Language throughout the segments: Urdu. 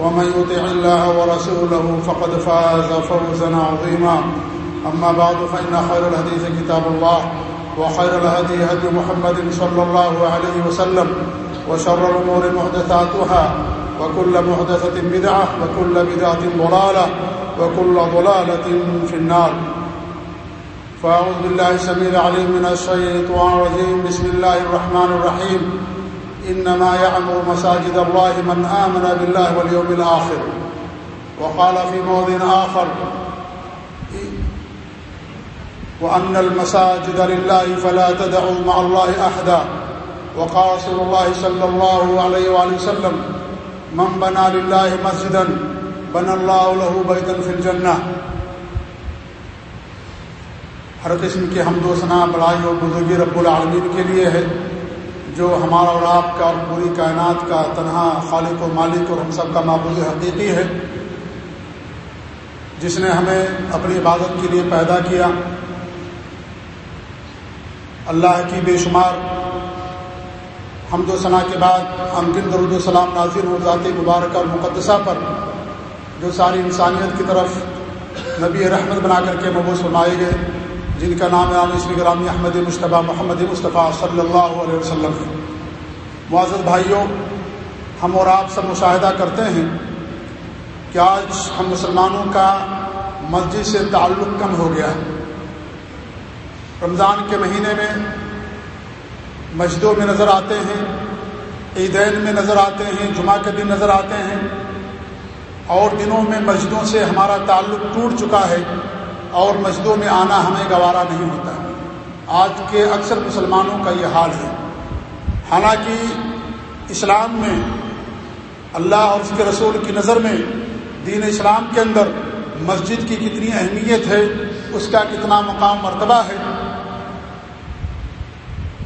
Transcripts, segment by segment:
ومن يطع الله ورسوله فقد فاز فوزا عظيما. أما بعد، فإن خير الحديث كتاب الله، وخير الهدي هدي محمد صلى الله عليه وسلم، وشر الأمور محدثاتها، وكل محدثة بدعة، وكل بدعة ضلالة، وكل ضلالة في النار. فأعوذ بالله سميع العليم من الشيطان الرجيم. بسم الله الرحمن الرحيم. إنما يعمر مساجد الله من آمن بالله واليوم الآخر. وقال في موضع آخر، وأن المساجد لله فلا تدعوا مع الله أحدا. وقال رسول الله صلى الله عليه وآله وسلم، من بنى لله مسجدا، بنى الله له بيتا في الجنة. ہر قسم کی حمد و ثناء بڑائی اور بزرگی رب العالمین کے لیے ہے۔ جو ہمارا اور آپ کا اور پوری کائنات کا تنہا خالق و مالک اور ہم سب کا معبود حقیقی ہے، جس نے ہمیں اپنی عبادت کے لیے پیدا کیا۔ اللہ کی بے شمار حمد و ثناء کے بعد امکن درود السلام نازر و ذات مبارکہ اور مقدسہ پر، جو ساری انسانیت کی طرف نبی رحمت بنا کر کے مبوس فرمائے گئے۔ جن کا نام عام اسمی گرامی احمد مشتبہ محمد مصطفیٰ صلی اللہ علیہ وسلم۔ ہے معزز بھائیوں، ہم اور آپ سب مشاہدہ کرتے ہیں کہ آج ہم مسلمانوں کا مسجد سے تعلق کم ہو گیا۔ ہے رمضان کے مہینے میں مسجدوں میں نظر آتے ہیں، عیدین میں نظر آتے ہیں، جمعہ کے دن نظر آتے ہیں اور دنوں میں مسجدوں سے ہمارا تعلق ٹوٹ چکا ہے۔ اور مسجدوں میں آنا ہمیں گوارا نہیں ہوتا۔ آج کے اکثر مسلمانوں کا یہ حال ہے۔ حالانکہ اسلام میں اللہ اور اس کے رسول کی نظر میں دین اسلام کے اندر مسجد کی کتنی اہمیت ہے، اس کا کتنا مقام مرتبہ ہے،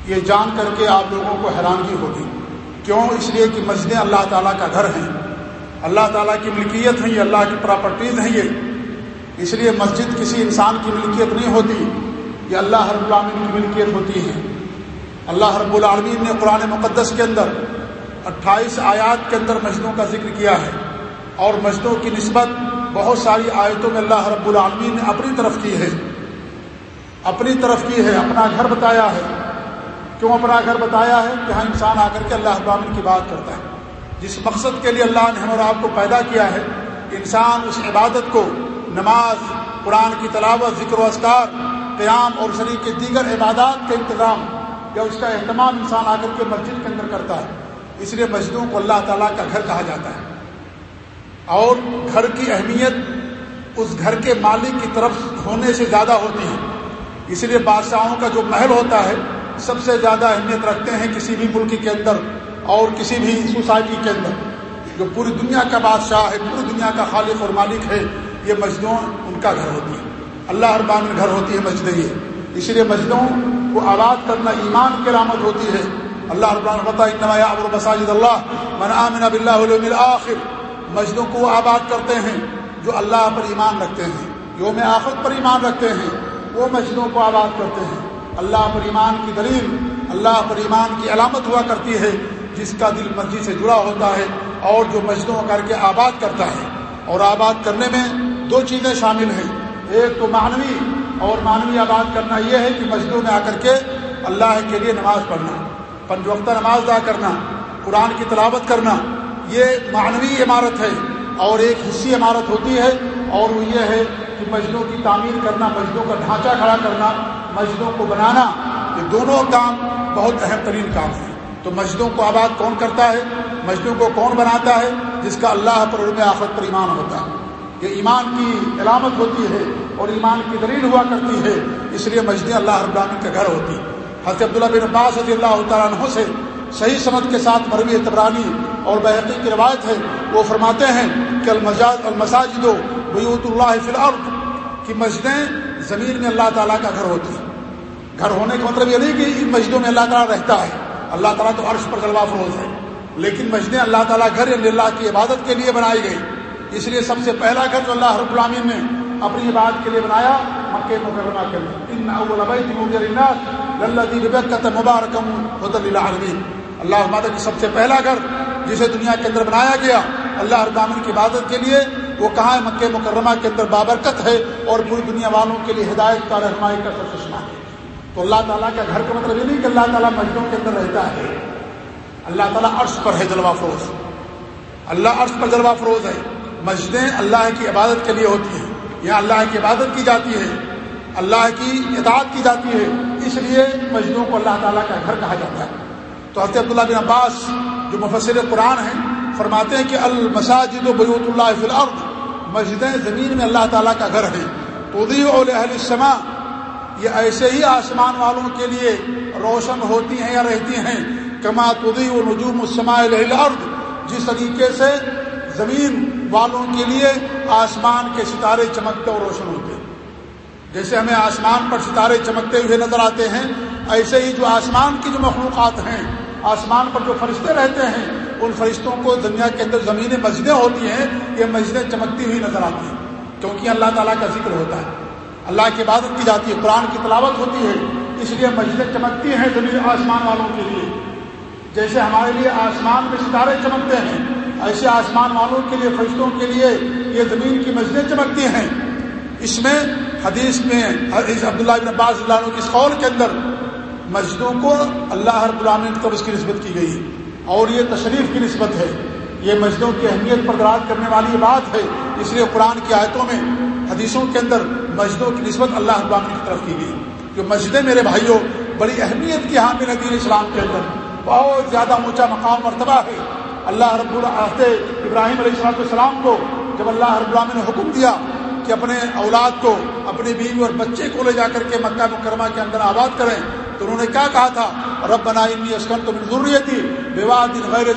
یہ جان کر کے آپ لوگوں کو حیرانگی ہوگی۔ کیوں؟ اس لیے کہ مسجدیں اللہ تعالیٰ کا گھر ہیں۔ اللہ تعالیٰ کی ملکیت ہیں، یہ اللہ کی پراپرٹیز ہیں یہ۔ اس لیے مسجد کسی انسان کی ملکیت نہیں ہوتی، یہ اللہ رب العالمین کی ملکیت ہوتی ہے۔ اللہ رب العالمین نے قرآن مقدس کے اندر اٹھائیس آیات کے اندر مسجدوں کا ذکر کیا ہے۔ اور مسجدوں کی نسبت بہت ساری آیتوں میں اللہ رب العالمین نے اپنی طرف کی ہے۔ اپنی طرف کی ہے، اپنا گھر بتایا ہے۔ کیوں اپنا گھر بتایا ہے؟ کہ ہاں انسان آ کر کے اللہ ابراہین کی بات کرتا ہے۔ جس مقصد کے لیے اللہ نے ہم اور آپ کو پیدا کیا ہے، انسان اس عبادت کو نماز، قرآن کی تلاوت، ذکر و اذکار، قیام اور شریف کے دیگر عبادات کا انتظام یا اس کا اہتمام انسان آ کر کے مسجد کے اندر کرتا ہے۔ اس لیے مسجدوں کو اللہ تعالیٰ کا گھر کہا جاتا ہے۔ اور گھر کی اہمیت اس گھر کے مالک کی طرف ہونے سے زیادہ ہوتی ہے۔ اس لیے بادشاہوں کا جو محل ہوتا ہے، سب سے زیادہ اہمیت رکھتے ہیں کسی بھی ملک کے اندر اور کسی بھی سوسائٹی کے اندر۔ جو پوری دنیا کا بادشاہ ہے، پوری دنیا کا خالق اور مالک ہے یہ مسجدوں ان کا گھر ہوتی ہے۔ اللہ اربان گھر ہوتی ہے مسجد یہ۔ اس لیے مسجدوں کو آباد کرنا ایمان کی علامت ہوتی ہے۔ اللہ اربان ابر مساجد اللہ، من عامن اب اللہ آخر مسجدوں کو آباد کرتے ہیں جو اللہ پر ایمان رکھتے ہیں۔ یوم آخر پر ایمان رکھتے ہیں، وہ مسجدوں کو آباد کرتے ہیں۔ اللہ پر ایمان کی دلیل، اللہ پر ایمان کی علامت ہوا کرتی ہے، جس کا دل مسجد سے جڑا ہوتا ہے اور جو مسجدوں کر کے آباد کرتا ہے۔ اور آباد کرنے میں دو چیزیں شامل ہیں۔ ایک تو معنوی اور معنوی آباد کرنا یہ ہے کہ مسجدوں میں آ کر کے اللہ کے لیے نماز پڑھنا، پنج وقتہ نماز ادا کرنا، قرآن کی تلاوت کرنا، یہ معنوی عمارت ہے اور ایک حصی عمارت ہوتی ہے اور وہ یہ ہے کہ مسجدوں کی تعمیر کرنا، مسجدوں کا ڈھانچہ کھڑا کرنا، مسجدوں کو بنانا، یہ دونوں کام بہت اہم ترین کام ہے تو مسجدوں کو آباد کون کرتا ہے؟ مسجدوں کو کون بناتا ہے؟ جس کا اللہ پر علم آفت پر ایمان ہوتا ہے۔ یہ ایمان کی علامت ہوتی ہے اور ایمان کی دلیل ہوا کرتی ہے، اس لیے مسجد اللہ رب العالمین کا گھر ہوتی۔ حضرت عبداللہ بن عباس رضی اللہ تعالیٰ عنہ سے صحیح صنعت کے ساتھ مروی تبرانی اور بحقی کی روایت ہے۔ وہ فرماتے ہیں کہ المجاد المساجد و بیوت اللہ فی الارض، کی مسجدیں زمین میں اللہ تعالیٰ کا گھر ہوتی۔ ہیں گھر ہونے کا مطلب یہ نہیں کہ ان مسجدوں میں اللہ تعالیٰ رہتا ہے، اللہ تعالیٰ تو عرش پر جلوہ فروز ہے، لیکن مسجدیں اللہ تعالیٰ گھر یعنی اللہ کی عبادت کے لیے بنائی گئی۔ اس لیے سب سے پہلا گھر جو اللہ رب العامین نے اپنی عبادت کے لیے بنایا، مکہ مکرمہ کے اندر۔ مبارکم اللہ کی سب سے پہلا گھر جسے دنیا کے اندر بنایا گیا، اللہ ابامن کی عبادت کے لیے، وہ کہاں ہے؟ مکہ مکرمہ کے اندر بابرکت ہے اور پوری دنیا والوں کے لیے ہدایت کا رہنمائی کا سرچشمہ ہے۔ تو اللہ تعالیٰ کا گھر کا مطلب یہ نہیں کہ اللہ تعالیٰ مسجدوں کے اندر رہتا ہے۔ اللہ تعالیٰ عرش پر ہے جلوہ فروز۔ اللہ عرش پر جلوہ فروز ہے۔ مسجدیں اللہ کی عبادت کے لیے ہوتی ہیں یہاں اللہ کی عبادت کی جاتی ہے اللہ کی اطاعت کی جاتی ہے اس لیے مسجدوں کو اللہ تعالیٰ کا گھر کہا جاتا ہے۔ تو حضرت عبداللہ بن عباس جو مفسر قرآن ہیں، فرماتے ہیں کہ المساجد و بیوت اللہ فی الارض، مسجدیں زمین میں اللہ تعالیٰ کا گھر ہے تو السما یہ ایسے ہی آسمان والوں کے لیے روشن ہوتی ہیں یا رہتی ہیں۔ کما تدی و نجوم السماء الارض، جس طریقے سے زمین والوں کے لیے آسمان کے ستارے چمکتے اور روشن ہوتے ہیں۔ جیسے ہمیں آسمان پر ستارے چمکتے ہوئے نظر آتے ہیں، ایسے ہی جو آسمان کی جو مخلوقات ہیں، آسمان پر جو فرشتے رہتے ہیں، ان فرشتوں کو دنیا کے اندر زمینیں مسجدیں ہوتی ہیں، یہ مسجدیں چمکتی ہوئی نظر آتی ہیں۔ کیونکہ اللہ تعالیٰ کا ذکر ہوتا ہے۔ اللہ کی عبادت کی جاتی ہے، قرآن کی تلاوت ہوتی ہے، اس لیے مسجدیں چمکتی ہیں زمین آسمان والوں کے لیے۔ جیسے ہمارے لیے آسمان میں ستارے چمکتے ہیں ایسے آسمان والوں کے لیے، فرشتوں کے لیے یہ زمین کی مسجدیں چمکتی ہیں۔ اس میں حدیث میں عبداللہ بن عباس اللہ عنہ کی قول کے اندر مسجدوں کو اللہ رب العالمین کی طرف اس کی نسبت کی گئی۔ اور یہ تشریف کی نسبت ہے۔ یہ مسجدوں کی اہمیت پر دراد کرنے والی یہ بات ہے۔ اس لیے قرآن کی آیتوں میں، حدیثوں کے اندر مسجدوں کی نسبت اللہ رب العالمین کی طرف کی گئی۔ جو مسجدیں میرے بھائیوں، بڑی اہمیت کی حامل دین اسلام کے اندر۔ بہت زیادہ اونچا مقام مرتبہ ہے۔ اللہ رب العہد ابراہیم علیہ السلام السلام کو، جب اللہ رب العالمین نے حکم دیا کہ اپنے اولاد کو، اپنی بیوی اور بچے کو لے جا کر کے مکہ مکرمہ کے اندر آباد کریں، تو انہوں نے کیا کہا تھا؟ رب بنا اسکن تو ضروری تھی وواد غیر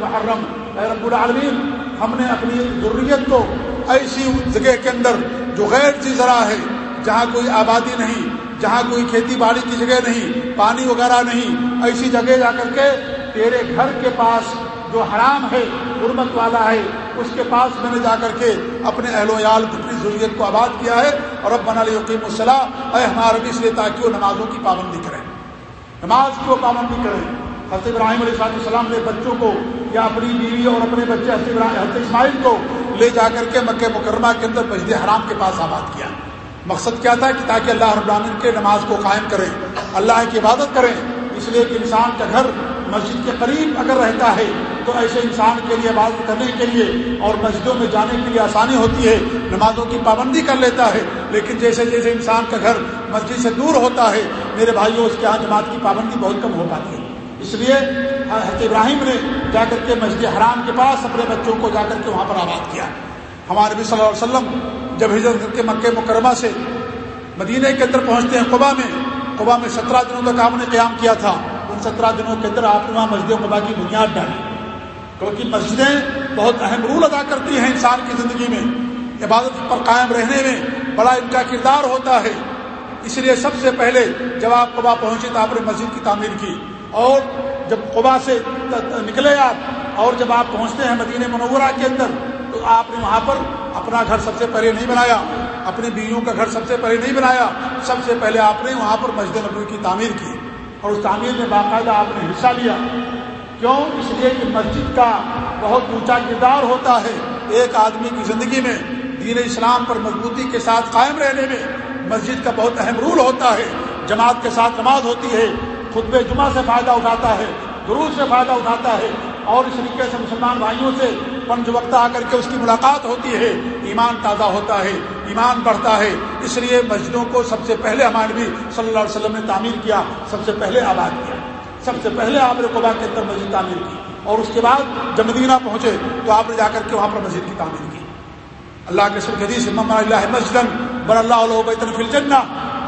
محرم رب العالمین، ہم نے اپنی ضروریت کو ایسی جگہ کے اندر جو غیر چیز ذرا ہے، جہاں کوئی آبادی نہیں، جہاں کوئی کھیتی باڑی کی جگہ نہیں، پانی وغیرہ نہیں، ایسی جگہ جا کر کے تیرے گھر کے پاس جو حرام ہے غربت والا ہے، اس کے پاس میں نے جا کر کے اپنے اہل ویال اپنی ضروریت کو آباد کیا ہے اور اب بنا لیقیم الصلاح اے ہمارا اس لیے تاکہ وہ نمازوں کی پابندی کریں۔ نماز کو پابندی کریں۔ حضرت ابراہیم علیہ صاحب السلام نے بچوں کو یا اپنی بیوی اور اپنے بچے حضرت حضرت اسماعیل کو لے جا کر کے مکہ مکرمہ کے اندر مسجد حرام کے پاس آباد کیا۔ مقصد کیا تھا؟ کہ تاکہ اللہ رب العالمین کے نماز کو قائم کریں، اللہ کی عبادت کریں، اس لیے کہ انسان کا گھر مسجد کے قریب اگر رہتا ہے تو ایسے انسان کے لیے، عبادت کرنے کے لیے اور مسجدوں میں جانے کے لیے آسانی ہوتی ہے، نمازوں کی پابندی کر لیتا ہے۔ لیکن جیسے جیسے انسان کا گھر مسجد سے دور ہوتا ہے، میرے بھائیوں، اس کے یہاں جماعت کی پابندی بہت کم ہو پاتی ہے۔ اس لیے حضرت ابراہیم نے جا کر کے مسجد حرام کے پاس اپنے بچوں کو جا کر کے وہاں پر آباد کیا۔ ہمارے نبی صلی اللہ علیہ وسلم جب ہجرت کے مکہ مکرمہ سے مدینہ کے اندر پہنچتے ہیں قبا میں قبا میں سترہ دنوں تک آپ نے قیام کیا تھا۔ سترہ دنوں کے اندر آپ نے وہاں مسجد قبا کی بنیاد ڈالی۔ کیونکہ مسجدیں بہت اہم رول ادا کرتی ہیں انسان کی زندگی میں۔ عبادت پر قائم رہنے میں بڑا ان کا کردار ہوتا ہے۔ اس لیے سب سے پہلے جب آپ قبا پہنچے تو آپ نے مسجد کی تعمیر کی۔ اور جب قبا سے نکلے آپ اور جب آپ پہنچتے ہیں مدینہ منورہ کے اندر، تو آپ نے وہاں پر اپنا گھر سب سے پہلے نہیں بنایا۔ اپنی بیویوں کا گھر سب سے پہلے نہیں بنایا۔ سب سے پہلے آپ نے وہاں پر مسجد نبوی کی تعمیر کی۔ اور اس تعمیر میں باقاعدہ آپ نے حصہ لیا۔ کیوں؟ اس لیے کہ مسجد کا بہت اونچا کردار ہوتا ہے ایک آدمی کی زندگی میں دین اسلام پر مضبوطی کے ساتھ قائم رہنے میں مسجد کا بہت اہم رول ہوتا ہے۔ جماعت کے ساتھ نماز ہوتی ہے خطب جمعہ سے فائدہ اٹھاتا ہے دروز سے فائدہ اٹھاتا ہے اور اس طریقے سے مسلمان بھائیوں سے پنج وقت آ کر کے اس کی ملاقات ہوتی ہے۔ ایمان تازہ ہوتا ہے، ایمان بڑھتا ہے۔ اس لیے مسجدوں کو سب سے پہلے ہمارے بھی صلی اللہ علیہ وسلم نے تعمیر کیا، سب سے پہلے آباد کیا۔ سب سے پہلے آپ نے قبا کے اندر مسجد تعمیر کی۔ اور اس کے بعد جب مدینہ پہنچے تو آپ نے جا کر کے وہاں پر مسجد کی تعمیر کی۔ اللہ کے سر حدیث محمد اللہ مسجد بر اللہ علیہ فی الجنہ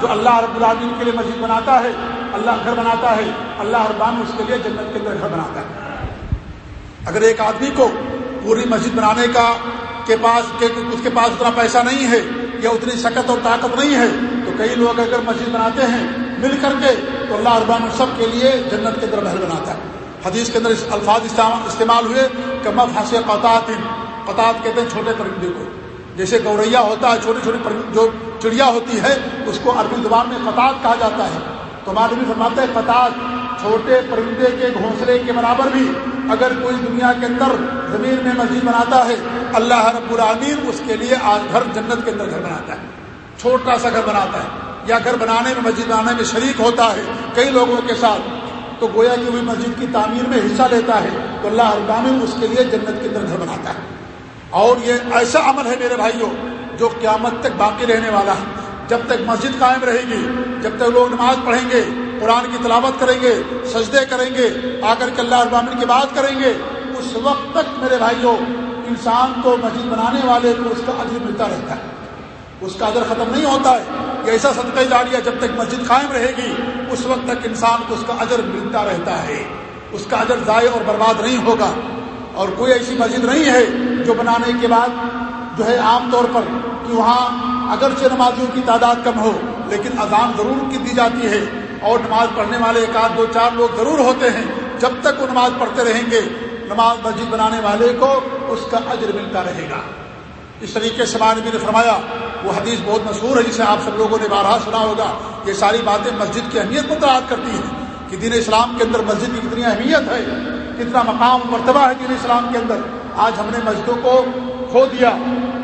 جو اللہ رب العالمین کے لیے مسجد بناتا ہے، اللہ گھر بناتا ہے، اللہ ربان اس کے لیے جنت کے اندر گھر بناتا ہے۔ اگر ایک آدمی کو پوری مسجد بنانے کا کے پاس اس کے پاس اتنا پیسہ نہیں ہے یا اتنی شکت اور طاقت نہیں ہے، تو کئی لوگ اگر مسجد بناتے ہیں مل کر کے، تو اللہ اربان سب کے لیے جنت کے اندر محل بناتا ہے۔ حدیث کے اندر الفاظ استعمال ہوئے کہ مف ہنس قطعات قطعات کہتے ہیں چھوٹے پرندے کو۔ جیسے گوریا ہوتا ہے، چھوٹی چھوٹی جو چڑیا ہوتی ہے، اس کو عربی زبان میں قطعات کہا جاتا ہے۔ تو ہمارے بھی فرماتا ہے قطعات چھوٹے پرندے کے گھونسلے کے برابر بھی اگر کوئی دنیا کے اندر زمین میں مسجد بناتا ہے، اللہ رب العامین اس کے لیے آج گھر جنت کے اندر گھر بناتا ہے۔ چھوٹا سا گھر بناتا ہے۔ یا گھر بنانے میں، مسجد بنانے میں شریک ہوتا ہے کئی لوگوں کے ساتھ۔ تو گویا کہ وہ مسجد کی تعمیر میں حصہ لیتا ہے، تو اللہ ابامن اس کے لیے جنت کے اندر گھر بناتا ہے۔ اور یہ ایسا عمل ہے میرے بھائیوں، جو قیامت تک باقی رہنے والا ہے۔ جب تک مسجد قائم رہے گی، جب تک لوگ نماز پڑھیں گے قرآن کی تلاوت کریں گے، سجدے کریں گے آ کر کے اللہ ابامن کی بات کریں گے، اس وقت تک میرے بھائیوں، انسان کو مسجد بنانے والے کو اس کا عجر ملتا رہتا ہے۔ اس کا ادر ختم نہیں ہوتا ہے یہ ایسا صدقہ جاریہ جب تک مسجد قائم رہے گی، اس وقت تک انسان کو اس کا اجر ملتا رہتا ہے۔ اس کا اجر ضائع اور برباد نہیں ہوگا۔ اور کوئی ایسی مسجد نہیں ہے جو بنانے کے بعد جو ہے عام طور پر کہ وہاں اگرچہ نمازیوں کی تعداد کم ہو، لیکن اذان ضرور کی دی جاتی ہے۔ اور نماز پڑھنے والے ایک آدھ دو چار لوگ ضرور ہوتے ہیں۔ جب تک وہ نماز پڑھتے رہیں گے، نماز مسجد بنانے والے کو اس کا اجر ملتا رہے گا۔ اس طریقے سے نبی نے فرمایا، وہ حدیث بہت مشہور ہے، جسے آپ سب لوگوں نے بارہا سنا ہوگا۔ یہ ساری باتیں مسجد کی اہمیت متعد کرتی ہیں کہ دین اسلام کے اندر مسجد کی کتنی اہمیت ہے، کتنا مقام مرتبہ ہے دین اسلام کے اندر۔ آج ہم نے مسجدوں کو کھو دیا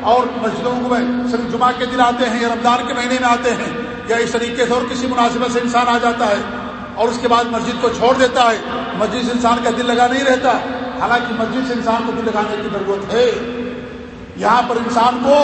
اور مسجدوں کو صرف جمعہ کے دن آتے ہیں یا رمضان کے مہینے میں آتے ہیں۔ یا اس طریقے سے اور کسی مناسبت سے انسان آ جاتا ہے اور اس کے بعد مسجد کو چھوڑ دیتا ہے، مسجد سے انسان کا دل لگا نہیں رہتا۔ حالانکہ مسجد سے انسان کو دل لگانے کی ضرورت ہے۔ یہاں پر انسان کو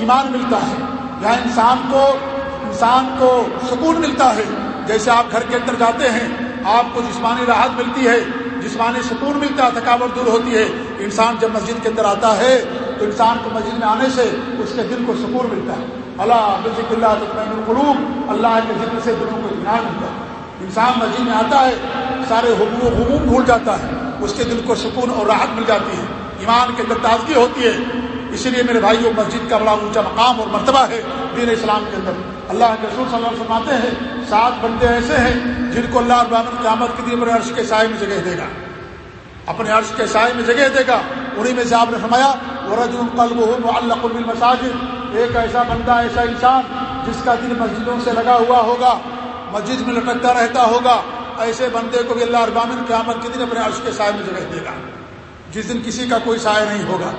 ایمان ملتا ہے۔ یہاں انسان کو انسان کو سکون ملتا ہے۔ جیسے آپ گھر کے اندر جاتے ہیں، آپ کو جسمانی راحت ملتی ہے، جسمانی سکون ملتا ہے، تھکاوٹ دور ہوتی ہے۔ انسان جب مسجد کے اندر آتا ہے تو انسان کو مسجد میں آنے سے اس کے دل کو سکون ملتا ہے۔ اللہ بزک اللہ القلوب، اللہ کے ذکر سے دلوں کو اطمینان ملتا ہے۔ انسان مسجد میں آتا ہے، سارے حکم و حموم بھول جاتا ہے۔ اس کے دل کو سکون اور راحت مل جاتی ہے۔ ایمان کے اندر تازگی ہوتی ہے۔ اسی لیے میرے بھائیوں، مسجد کا بڑا اونچا مقام اور مرتبہ ہے دین اسلام کے اندر۔ اللہ کے رسول صلی اللہ علیہ وسلم ہیں، سات بندے ایسے ہیں جن کو اللہ ابان قیامت کے دن اپنے عرش کے سائے میں جگہ دے گا۔ اپنے عرش کے سائے میں جگہ دے گا۔ انہیں میں سے آپ نے فرمایا ورج القلب اللہ قلب المساجد ایک ایسا بندہ، ایسا انسان جس کا دل مسجدوں سے لگا ہوا ہوگا، مسجد میں لٹکتا رہتا ہوگا، ایسے بندے کو بھی اللہ ابامن قیامت کے دن اپنے عرش کے سائے میں جگہ دے گا۔ جس دن کسی کا کوئی سائے نہیں ہوگا۔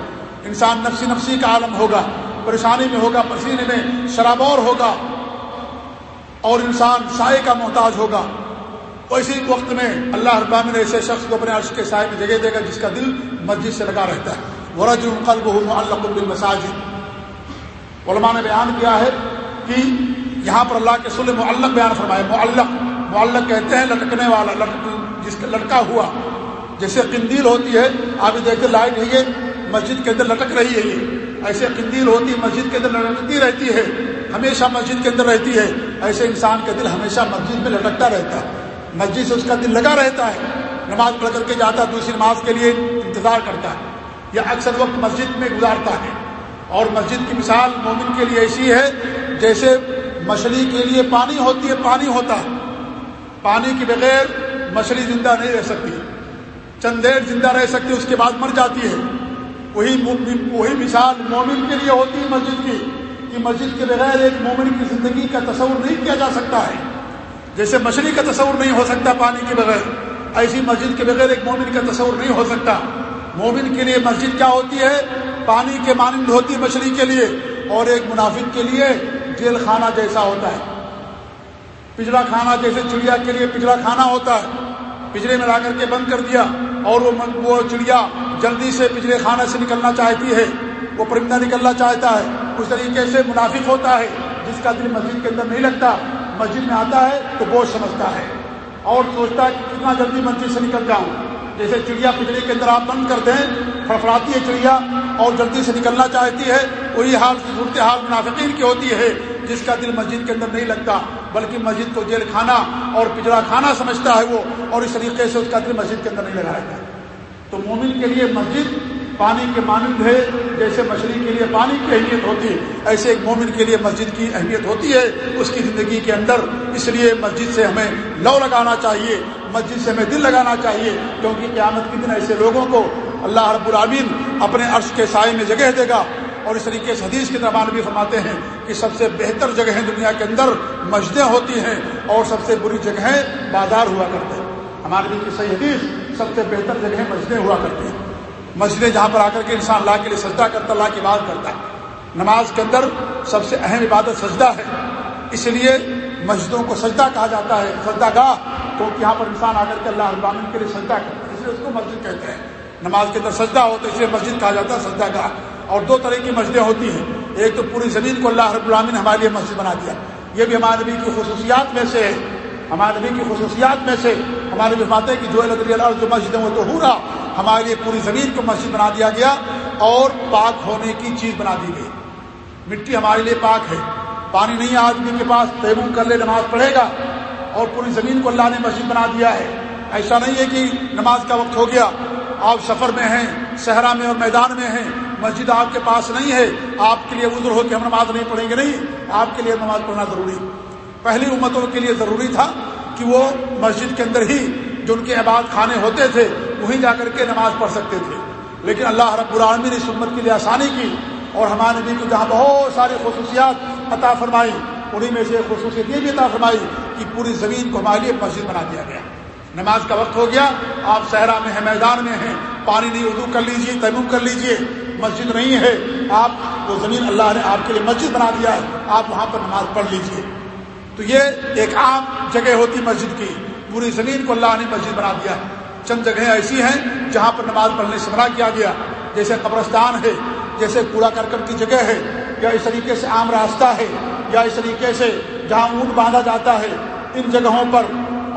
انسان نفسی نفسی کا عالم ہوگا، پریشانی میں ہوگا، پسینے میں شرابور ہوگا، اور انسان سائے کا محتاج ہوگا۔ اسی وقت میں اللہ ابامن ایسے شخص کو اپنے عرش کے سائے میں جگہ دے گا جس کا دل مسجد سے لگا رہتا ہے۔ ورج القلب اللہ مساجد علماء نے بیان کیا ہے کہ یہاں پر اللہ کے سل معلق بیان فرمائے، معلق معلق کہتے ہیں لٹکنے والا جس کا لٹکا ہوا، جیسے قندیل ہوتی ہے، آپ دیکھتے لائٹ ہے یہ مسجد کے اندر لٹک رہی ہے یہ، ایسے قندیل ہوتی ہے، مسجد کے اندر لٹکتی رہتی ہے، ہمیشہ مسجد کے اندر رہتی ہے، ایسے انسان کا دل ہمیشہ مسجد میں لٹکتا رہتا ہے، مسجد سے اس کا دل لگا رہتا ہے، نماز پڑھ کر کے جاتا ہے، دوسری نماز کے لیے انتظار کرتا ہے، یا اکثر وقت مسجد میں گزارتا ہے۔ اور مسجد کی مثال مومن کے لیے ایسی ہے، جیسے مچھلی کے لیے پانی ہوتی ہے، پانی ہوتا ہے۔ پانی کے بغیر مچھلی زندہ نہیں رہ سکتی۔ چند دیر زندہ رہ سکتی، اس کے بعد مر جاتی ہے۔ وہی وہی مثال مومن کے لیے ہوتی ہے مسجد کی، کہ مسجد کے بغیر ایک مومن کی زندگی کا تصور نہیں کیا جا سکتا ہے۔ جیسے مچھلی کا تصور نہیں ہو سکتا پانی کے بغیر، ایسی مسجد کے بغیر ایک مومن کا تصور نہیں ہو سکتا۔ مومن کے لیے مسجد کیا ہوتی ہے؟ پانی کے مانند ہوتی ہے مچھلی کے لیے اور ایک منافق کے لیے جیل خانہ جیسا ہوتا ہے۔ پچڑا کھانا جیسے چڑیا کے لیے پچڑا کھانا ہوتا ہے۔ پچڑے میں لا کر کے بند کر دیا اور وہ چڑیا جلدی سے پچھلے خانے سے نکلنا چاہتی ہے۔ وہ پرندہ نکلنا چاہتا ہے۔ اس طریقے سے منافق ہوتا ہے۔ جس کا دل مسجد کے اندر نہیں لگتا، مسجد میں آتا ہے تو بوجھ سمجھتا ہے اور سوچتا ہے کہ کتنا جلدی مسجد سے نکل جاؤں۔ جیسے چڑیا پچھڑے کے اندر آپ بند کرتے ہیں فڑفڑاتی ہے چڑیا اور جلدی سے نکلنا چاہتی ہے، وہی حال صورت حال منافقین کی ہوتی ہے، جس کا دل مسجد کے اندر نہیں لگتا، بلکہ مسجد کو جیل کھانا اور پجڑا کھانا سمجھتا ہے وہ، اور اس طریقے سے اس کا دل مسجد کے اندر نہیں لگایا تو مومن کے لیے مسجد پانی کے مانند ہے، جیسے مچھلی کے لیے پانی کی اہمیت ہوتی ہے۔ ایسے ایک مومن کے لیے مسجد کی اہمیت ہوتی ہے، اس کی زندگی کے اندر۔ اس لیے مسجد سے ہمیں لو لگانا چاہیے، مسجد سے ہمیں دل لگانا چاہیے، کیونکہ قیامت کے دن ایسے لوگوں کو اللہ رب العامین اپنے عرش کے سائے میں جگہ دے گا۔ اور اس طریقے سے حدیث کے زبان بھی فرماتے ہیں کہ سب سے بہتر جگہیں دنیا کے اندر مسجدیں ہوتی ہیں اور سب سے بری جگہیں بازار ہوا کرتے ہیں۔ ہمارے بھی کی صحیح حدیث، سب سے بہتر جگہیں مسجدیں ہوا کرتی ہیں۔ مسجدیں جہاں پر آ کر کے انسان اللہ کے لیے سجدہ کرتا، اللہ کی بات کرتا ہے۔ نماز کے اندر سب سے اہم عبادت سجدہ ہے۔ اس لیے مسجدوں کو سجدہ کہا جاتا ہے، سجدہ گاہ، کیونکہ یہاں پر انسان آ کر کے اللہ ابامن کے لیے سجدہ کرتا ہے۔ اس لیے اس کو مسجد کہتے ہیں۔ نماز کے اندر سجدہ ہو تو اس لیے مسجد کہا جاتا ہے سجدہ گاہ اور دو طرح کی مسجدیں ہوتی ہیں۔ ایک تو پوری زمین کو اللہ رب العالمین نے ہمارے لیے مسجد بنا دیا۔ یہ بھی ہمارے نبی کی خصوصیات میں سے ہے۔ ہمارے نبی کی خصوصیات میں سے ہمارے بھی باتیں کہ جو اللہ جو مسجد ہے وہ تو ہو رہا ہمارے لیے پوری زمین کو مسجد بنا دیا گیا اور پاک ہونے کی چیز بنا دی گئی۔ مٹی ہمارے لیے پاک ہے۔ پانی نہیں آدمی کے پاس، تیمم کر لے، نماز پڑھے گا اور پوری زمین کو اللہ نے مسجد بنا دیا ہے۔ ایسا نہیں ہے کہ نماز کا وقت ہو گیا۔ آپ سفر میں ہیں، صحرا میں اور میدان میں ہیں، مسجد آپ کے پاس نہیں ہے، آپ کے لیے عذر ہو کہ ہم نماز نہیں پڑھیں گے نہیں، آپ کے لیے نماز پڑھنا ضروری۔ پہلی امتوں کے لیے ضروری تھا کہ وہ مسجد کے اندر ہی جو ان کے عباد خانے ہوتے تھے، وہیں جا کر کے نماز پڑھ سکتے تھے۔ لیکن اللہ رب العالمین نے اس امت کے لیے آسانی کی اور ہمارے نبی کو جہاں بہت ساری خصوصیات عطا فرمائی انہیں میں سے خصوصیت یہ بھی عطا فرمائی کہ پوری زمین کو ہمارے لیے مسجد بنا دیا گیا۔ نماز کا وقت ہو گیا، آپ صحرا میں ہیں، میدان میں ہیں، پانی نہیں، اردو کر لیجیے، تیمم کر لیجیے، مسجد نہیں ہے۔ آپ وہ زمین اللہ نے آپ کے لیے مسجد بنا دیا ہے، آپ وہاں پر نماز پڑھ لیجیے۔ تو یہ ایک عام جگہ ہوتی مسجد کی، پوری زمین کو اللہ نے مسجد بنا دیا چند جگہیں ایسی ہیں جہاں پر نماز پڑھنے سے منع کیا گیا۔ جیسے قبرستان ہے، جیسے کوڑا کرکٹ کی جگہ ہے، یا اس طریقے سے عام راستہ ہے، یا اس طریقے سے جہاں اونٹ باندھا جاتا ہے، ان جگہوں پر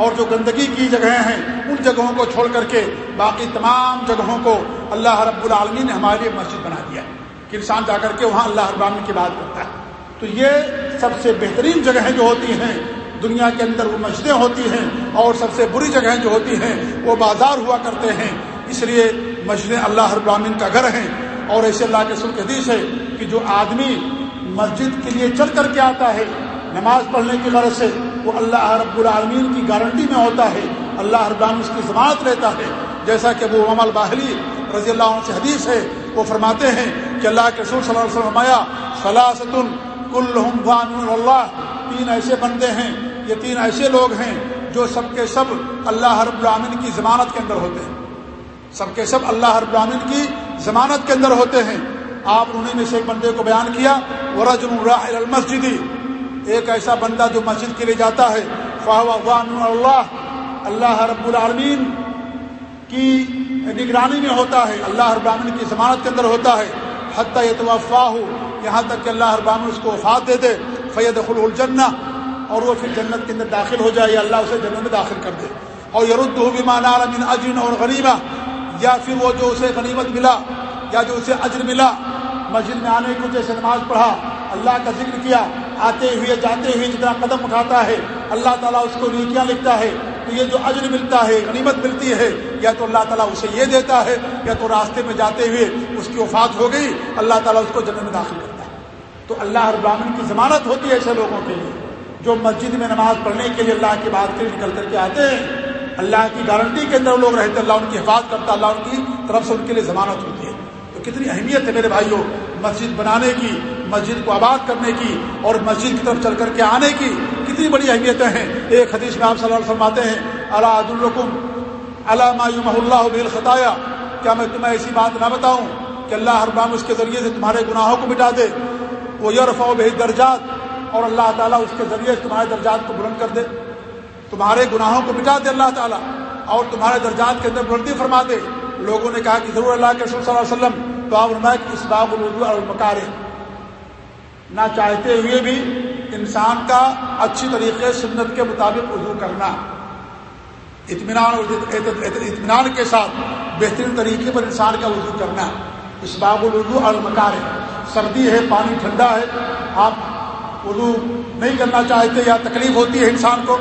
اور جو گندگی کی جگہیں ہیں، ان جگہوں کو چھوڑ کر کے باقی تمام جگہوں کو اللہ رب العالمین نے ہمارے لیے مسجد بنا دیا کہ انسان جا کر کے وہاں اللہ رب العالمین کی بات کرتا ہے۔ تو یہ سب سے بہترین جگہیں جو ہوتی ہیں، دنیا کے اندر وہ مسجدیں ہوتی ہیں اور سب سے بری جگہیں جو ہوتی ہیں، وہ بازار ہوا کرتے ہیں۔ اس لیے مسجدیں اللہ رب العالمین کا گھر ہیں۔ اور ایسے اللہ کے سلک حدیث ہے کہ جو آدمی مسجد کے لیے چل کر کے آتا ہے، نماز پڑھنے کی غرض سے وہ اللہ رب العالمین کی گارنٹی میں ہوتا ہے۔ اللہ رب العالمین اس کی ضمانت رہتا ہے۔ جیسا کہ وہ امام الباہلی رضی اللہ عنہ سے حدیث ہے، وہ فرماتے ہیں کہ اللہ کے رسول صلی اللہ علیہ وسلم فرمایا فلاست کل اللہ تین ایسے بندے ہیں، یہ تین ایسے لوگ ہیں جو سب کے سب اللہ رب العالمین کی ضمانت کے اندر ہوتے ہیں۔ سب کے سب اللہ رب العالمین کی ضمانت کے اندر ہوتے ہیں۔ آپ انہیں میں سے ایک بندے کو بیان کیا ورج الراح المسجدی ایک ایسا بندہ جو مسجد کے لیے جاتا ہے فاہ اللہ اللہ رب العالمین کی نگرانی میں ہوتا ہے، اللہ رب العالمین کی ضمانت کے اندر ہوتا ہے، حتیٰ یہ ہو یہاں تک کہ اللہ رب العالمین اس کو وفات دے دے فید الجنہ، اور وہ پھر جنت کے اندر داخل ہو جائے، یا اللہ اسے جنت میں داخل کر دے۔ اور یرد ہو بھی مانا من اجن اور غنیمہ یا پھر وہ جو اسے غنیمت ملا، یا جو اسے اجر ملا، مسجد میں آنے کو جیسے نماز پڑھا، اللہ کا ذکر کیا آتے ہوئے جاتے ہوئے جتنا قدم اٹھاتا ہے، اللہ تعالیٰ اس کو نیکیاں لکھتا ہے۔ تو یہ جو عجر ملتا ہے، غنیمت ملتی ہے، یا تو اللہ تعالیٰ اسے یہ دیتا ہے، یا تو راستے میں جاتے ہوئے اس کی وفات ہو گئی، اللہ تعالیٰ اس کو جنت میں داخل کرتا ہے۔ تو اللہ ابراہین کی ضمانت ہوتی ہے ایسے لوگوں کے لیے۔ جو مسجد میں نماز پڑھنے کے لیے اللہ کی بات کے لیے نکل کر کے آتے ہیں، اللہ کی گارنٹی کے اندر لوگ رہتے اللہ ان کی حفاظت کرتا اللہ ان کی طرف سے ان کے لیے ضمانت ہوتی ہے۔ تو کتنی اہمیت ہے میرے بھائیوں، مسجد بنانے کی مسجد کو آباد کرنے کی اور مسجد کی طرف چل کر کے آنے کی کتنی بڑی اہمیتیں ہیں۔ ایک حدیث میں آپ صلی اللہ علیہ وسلم آتے ہیں اللہ عد علامہ اللہ بل خطایا کیا میں تمہیں ایسی بات نہ بتاؤں کہ اللہ ہر بام اس کے ذریعے سے تمہارے گناہوں کو مٹا دے؟ وہ یورف و درجات اور اللہ تعالیٰ اس کے ذریعے سے تمہارے درجات کو بلند کر دے۔ تمہارے گناہوں کو مٹا دے اللہ تعالیٰ، اور تمہارے درجات کے اندر بلندی فرما دے۔ لوگوں نے کہا کہ ضرور اللہ کے رسول صلی اللہ علیہ وسلم تو آپ فرمایا کہ اس باب الردو المکار نہ چاہتے ہوئے بھی انسان کا اچھی طریقے سنت کے مطابق وضو کرنا۔ اطمینان اطمینان کے ساتھ بہترین طریقے پر انسان کا وضو کرنا۔ اس باب الردو المکار سردی ہے، پانی ٹھنڈا ہے۔ آپ وضو نہیں کرنا چاہتے یا تکلیف ہوتی ہے انسان کو،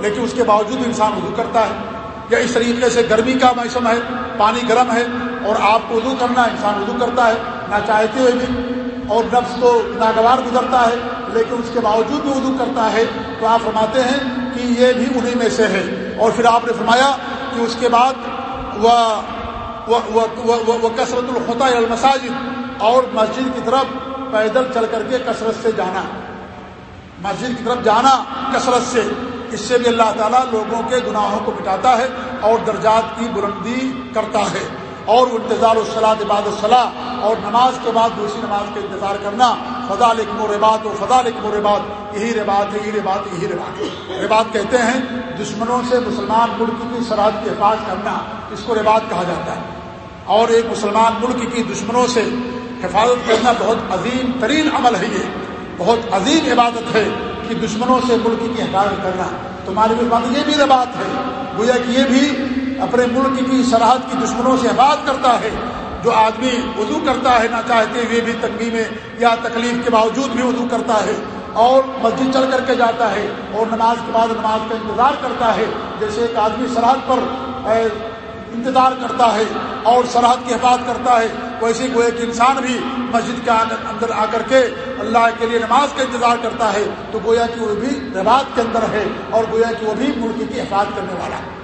لیکن اس کے باوجود انسان وضو کرتا ہے۔ یا اس طریقے سے گرمی کا موسم ہے، پانی گرم ہے اور آپ کو وضو کرنا انسان وضو کرتا ہے، نہ چاہتے ہوئے بھی۔ اور نفس تو ناگوار گزرتا ہے، لیکن اس کے باوجود بھی وضو کرتا ہے، تو آپ فرماتے ہیں کہ یہ بھی انہیں میں سے ہے۔ اور پھر آپ نے فرمایا کہ اس کے بعد وہ کثرت الخطا المساجد، اور مسجد کی طرف پیدل چل کر کے کثرت سے جانا۔ مسجد کی طرف جانا کثرت سے، اس سے بھی اللہ تعالیٰ لوگوں کے گناہوں کو مٹاتا ہے اور درجات کی بلندی کرتا ہے۔ اور انتظار الصلاح عباد الصلاح اور نماز کے بعد دوسری نماز کا انتظار کرنا۔ فضا لکم و ربات و فضا لکم و ربات یہی ربات ہے، یہی ربات یہی ربات ربات کہتے ہیں، دشمنوں سے مسلمان ملک کی سرحد کی حفاظ کرنا۔ اس کو ربات کہا جاتا ہے۔ اور ایک مسلمان ملک کی دشمنوں سے حفاظت کرنا بہت عظیم ترین عمل ہے یہ۔ بہت عظیم عبادت ہے کہ دشمنوں سے ملک کی حفاظت کرنا۔ تمہاری بھی بات یہ بھی ربات ہے۔ گویا کہ یہ بھی اپنے ملک کی سرحد کی دشمنوں سے حفاظت کرتا ہے۔ جو آدمی وضو کرتا ہے، نہ چاہتے ہوئے بھی تنگی میں یا تکلیف کے باوجود بھی وضو کرتا ہے اور مسجد چل کر کے جاتا ہے اور نماز کے بعد نماز کا انتظار کرتا ہے۔ جیسے ایک آدمی سرحد پر انتظار کرتا ہے اور سرحد کی حفاظت کرتا ہے، ویسے گوئے کہ انسان بھی مسجد کے اندر آ کر کے اللہ کے لیے نماز کا انتظار کرتا ہے تو گویا کہ وہ بھی ربات کے اندر ہے اور گویا کہ وہ بھی ملک کی حفاظت کرنے والا ہے۔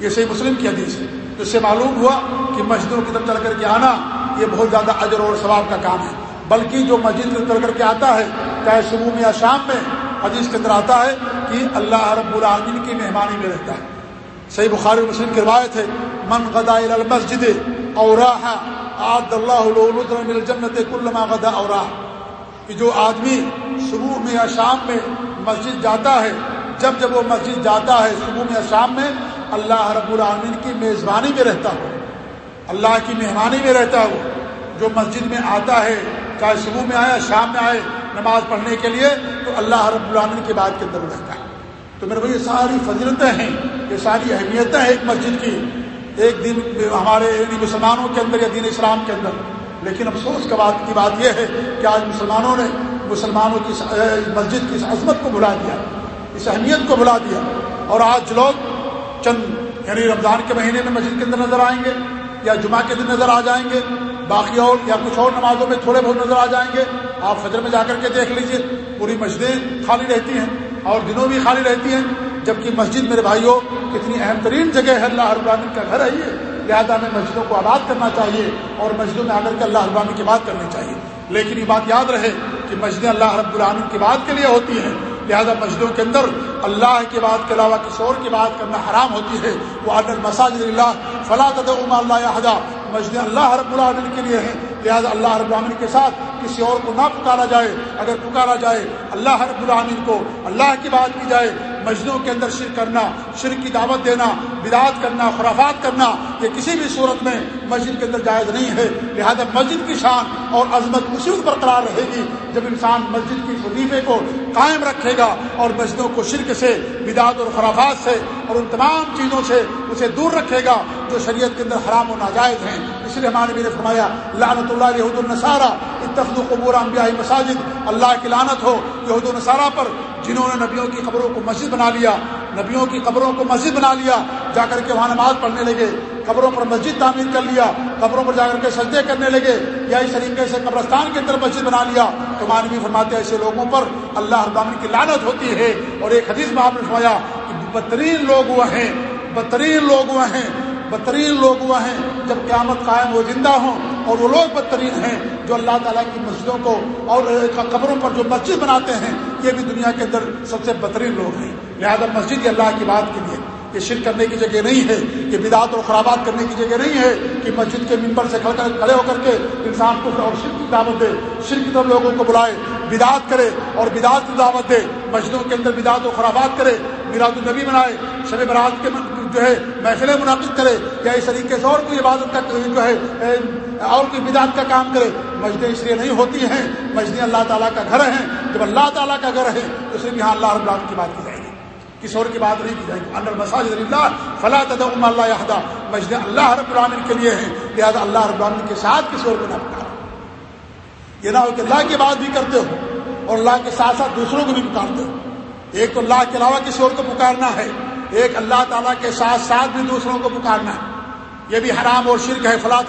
یہ صحیح مسلم کی حدیث ہے۔ تو اس سے معلوم ہوا کہ مسجدوں کی طرف چل کر کے آنا یہ بہت زیادہ اجر اور ثواب کا کام ہے۔ بلکہ جو مسجد میں چل کر کے آتا ہے، چاہے صبح میں یا شام میں، حدیث کے اندر آتا ہے کہ اللہ رب العالمین کی مہمانی میں رہتا ہے۔ صحیح بخاری مسلم کی روایت ہے، من غدا المسجد اور اللہ جنت کلما غدا اور کہ جو آدمی صبح میں یا شام میں مسجد جاتا ہے، جب جب وہ مسجد جاتا ہے صبح میں یا شام میں اللہ رب العالمین کی میزبانی میں رہتا ہو اللہ کی مہمانی میں رہتا ہو جو مسجد میں آتا ہے، چاہے صبح میں آیا شام میں آئے نماز پڑھنے کے لیے، تو اللہ رب العالمین کی بات کے اندر رہتا ہے۔ تو میرے بھائی، یہ ساری فضیلتیں ہیں، یہ ساری اہمیتیں ہیں ایک مسجد کی۔ ایک دن ہمارے یعنی مسلمانوں کے اندر یا دین اسلام کے اندر۔ لیکن افسوس کا بات کی بات یہ ہے کہ آج مسلمانوں نے مسلمانوں کی مسجد کی اس عظمت کو بلا دیا، اس اہمیت کو بلا دیا۔ اور آج لوگ چند یعنی رمضان کے مہینے میں مسجد کے اندر نظر آئیں گے، یا جمعہ کے دن نظر آ جائیں گے، باقی اور یا کچھ اور نمازوں میں تھوڑے بہت نظر آ جائیں گے، آپ فجر میں جا کر کے دیکھ لیجیے، پوری مسجدیں خالی رہتی ہیں اور دنوں بھی خالی رہتی ہیں، جبکہ مسجد میرے بھائیوں کتنی اہم ترین جگہ ہے، اللہ العالمین کا گھر ہے یہ۔ لہٰذا ہمیں مسجدوں کو آباد کرنا چاہیے اور مسجدوں میں آ کر کے اللہ العالمین کی بات کرنی چاہیے۔ لیکن یہ بات یاد رہے کہ مسجدیں اللہ رب العالمین کی بات کے لیے ہوتی ہیں۔ لہذا مسجدوں کے اندر اللہ کی بات کے علاوہ کسی اور کی بات کرنا حرام ہوتی ہے۔ وہ عدل مساجد اللہ فلاں اللہ حدا مسجد اللہ رب العالمین کے لیے ہیں۔ لہذا اللہ رب العالمین کے ساتھ کسی اور کو نہ پکارا جائے، اگر پکارا جائے، اللہ رب العالمین کو اللہ کی بات کی جائے مسجدوں کے اندر شرک کرنا، شرک کی دعوت دینا بدعت کرنا، خرافات کرنا، یہ کسی بھی صورت میں مسجد کے اندر جائز نہیں ہے۔ لہذا مسجد کی شان اور عظمت اسی وقت برقرار رہے گی جب انسان مسجد کی وظیفے کو قائم رکھے گا اور مسجدوں کو شرک سے بدعت اور خرافات سے اور ان تمام چیزوں سے اسے دور رکھے گا۔ جو شریعت کے اندر حرام و ناجائز ہیں۔ اس لیے ہمارے میرے فرمایا، لعنت اللہ یہود النصارہ اتخذ قبور انبیاء مساجد۔ اللہ کی لعنت ہو یہود النصارہ پر، جنہوں نے نبیوں کی قبروں کو مسجد بنا لیا۔ نبیوں کی قبروں کو مسجد بنا لیا۔ جا کر کے وہاں نماز پڑھنے لگے۔ قبروں پر مسجد تعمیر کر لیا۔ قبروں پر جا کر کے سجدے کرنے لگے۔ یا اس طریقے سے قبرستان کے اندر مسجد بنا لیا۔ تو مانوی فرماتے ایسے لوگوں پر اللہ ابامن کی لانت ہوتی ہے۔ اور ایک حدیث میں آپ نے فرمایا کہ بدترین لوگ وہ ہیں۔ بدترین لوگ وہ ہیں۔ بدترین لوگ وہ ہیں جب قیامت قائم وہ زندہ ہوں۔ اور وہ لوگ بدترین ہیں جو اللہ تعالیٰ کی مسجدوں کو اور قبروں پر جو مسجد بناتے ہیں، یہ بھی دنیا کے اندر سب سے بہترین لوگ ہیں۔ لہذا مسجد یہ اللہ کی بات کے لیے۔ یہ شرک کرنے کی جگہ نہیں ہے، یہ بدعت اور خرابات کرنے کی جگہ نہیں ہے کہ مسجد کے ممبر سے کھڑے ہو کر کے انسان کو اور شرک کی دعوت دے، شرک کی طرف لوگوں کو بلائے بدعت کرے اور بدعت کی دعوت دے۔ مسجدوں کے اندر بدعت و خرابات کرے میراد النبی منائے شب برات کے جو ہے، محفلیں منعقد کرے، یا اس طریقے سے اور کوئی عبادت کا جو ہے اور کوئی بدعت کا کام کرے، مسجدیں اس لیے نہیں ہوتی ہیں، مسجدیں اللہ تعالیٰ کا گھر ہیں، جب اللہ تعالیٰ کا گھر ہے، تو صرف یہاں اللہ رب العالمین کی بات کی جائے گی۔ کسی اور کی بات نہیں کی جائے گی۔ اللہ مساجد اللہ فلاں تدم اللہ یہدا مسجد اللہ رب العالمین کے لیے ہیں، لہٰذا اللہ رب العالمین کے ساتھ کسی اور کو نہ پکارو۔ یہ نہ ہو کہ اللہ کی بات بھی کرتے ہو اور اللہ کے ساتھ ساتھ دوسروں کو بھی پکارتے ہو۔ ایک تو اللہ کے علاوہ کسی اور کو پکارنا ہے ایک اللہ تعالیٰ کے ساتھ ساتھ بھی دوسروں کو پکارنا ہے۔ یہ بھی حرام اور شرک ہے۔ فلاں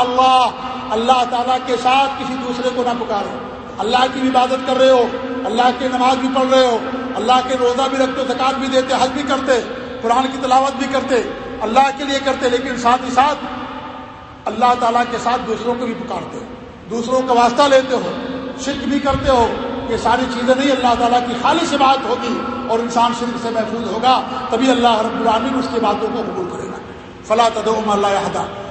اللہ۔ اللہ تعالیٰ کے ساتھ کسی دوسرے کو نہ پکارو اللہ کی بھی عبادت کر رہے ہو، اللہ کی نماز بھی پڑھ رہے ہو، اللہ کے روزہ بھی رکھتے، زکات بھی دیتے، حج بھی کرتے، قرآن کی تلاوت بھی کرتے، اللہ کے لیے کرتے، لیکن ساتھ ہی ساتھ اللہ تعالیٰ کے ساتھ دوسروں کو بھی پکارتے۔ ہو دوسروں کا واسطہ لیتے ہو، شرک بھی کرتے ہو یہ ساری چیزیں نہیں، اللہ تعالیٰ کی خالی سے بات ہوگی اور انسان شرک سے محفوظ ہوگا، تبھی اللہ رب العالمین اس کی باتوں کو قبول کرے گا۔ فلاں تدوم اللہ